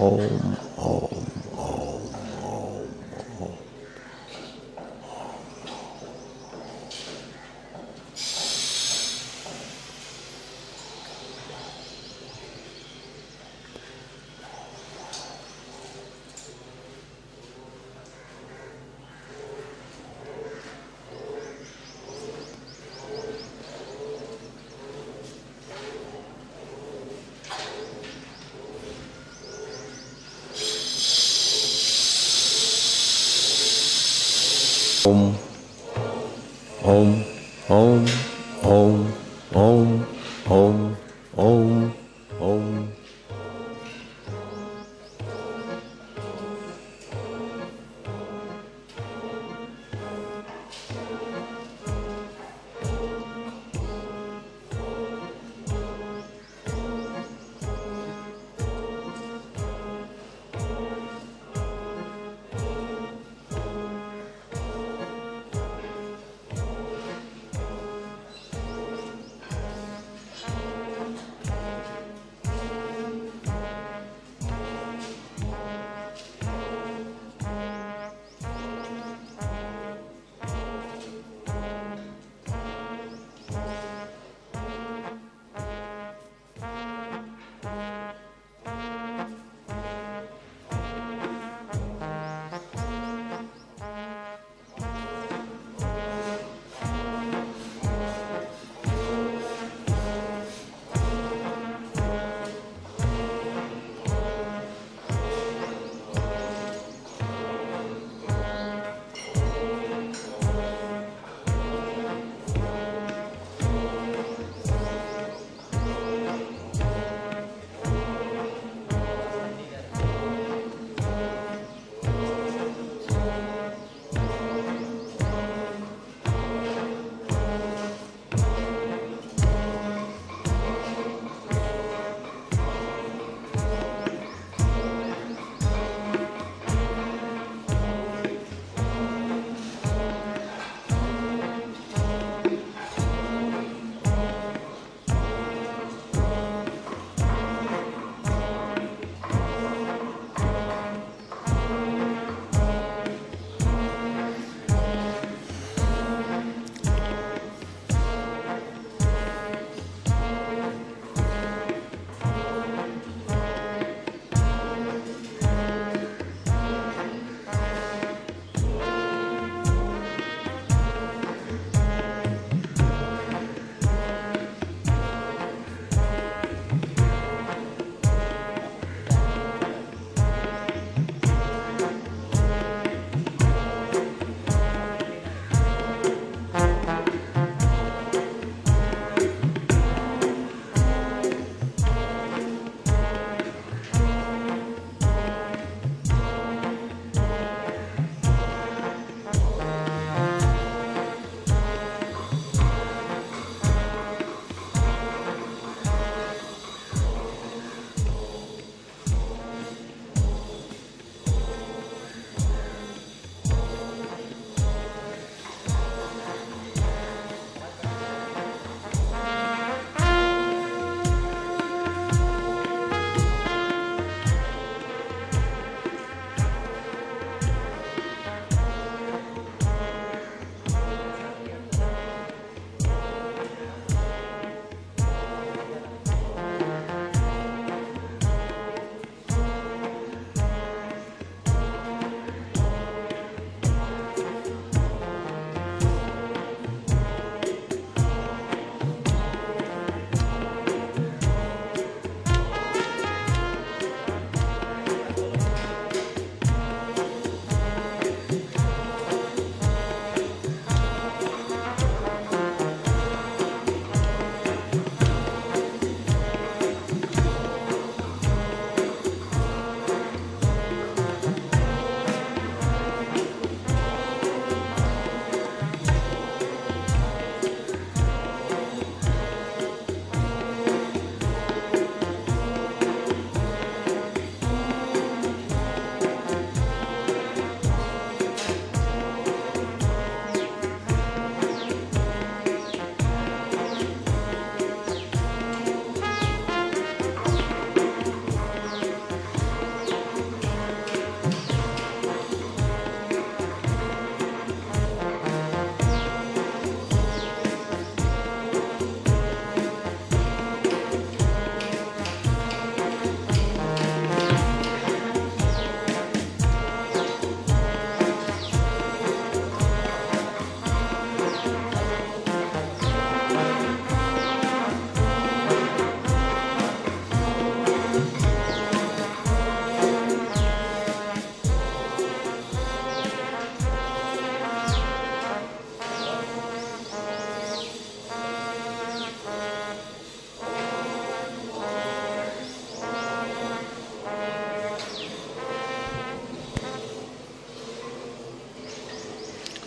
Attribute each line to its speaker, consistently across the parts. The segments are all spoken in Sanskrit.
Speaker 1: Om, Om, Om Om Om Om Om Om Om Om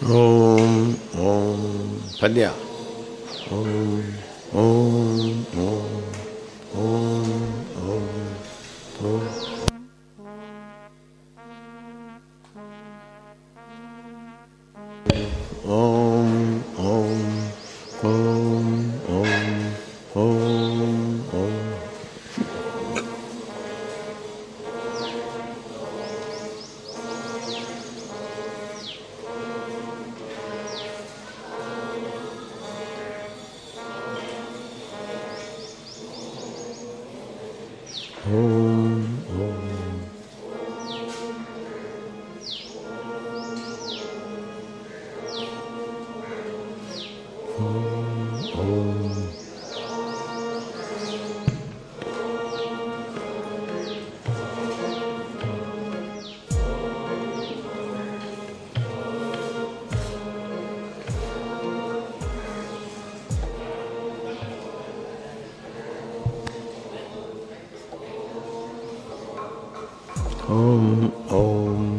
Speaker 1: Om Om Padya. Om Om Om Om Om Om. Oh. Om Om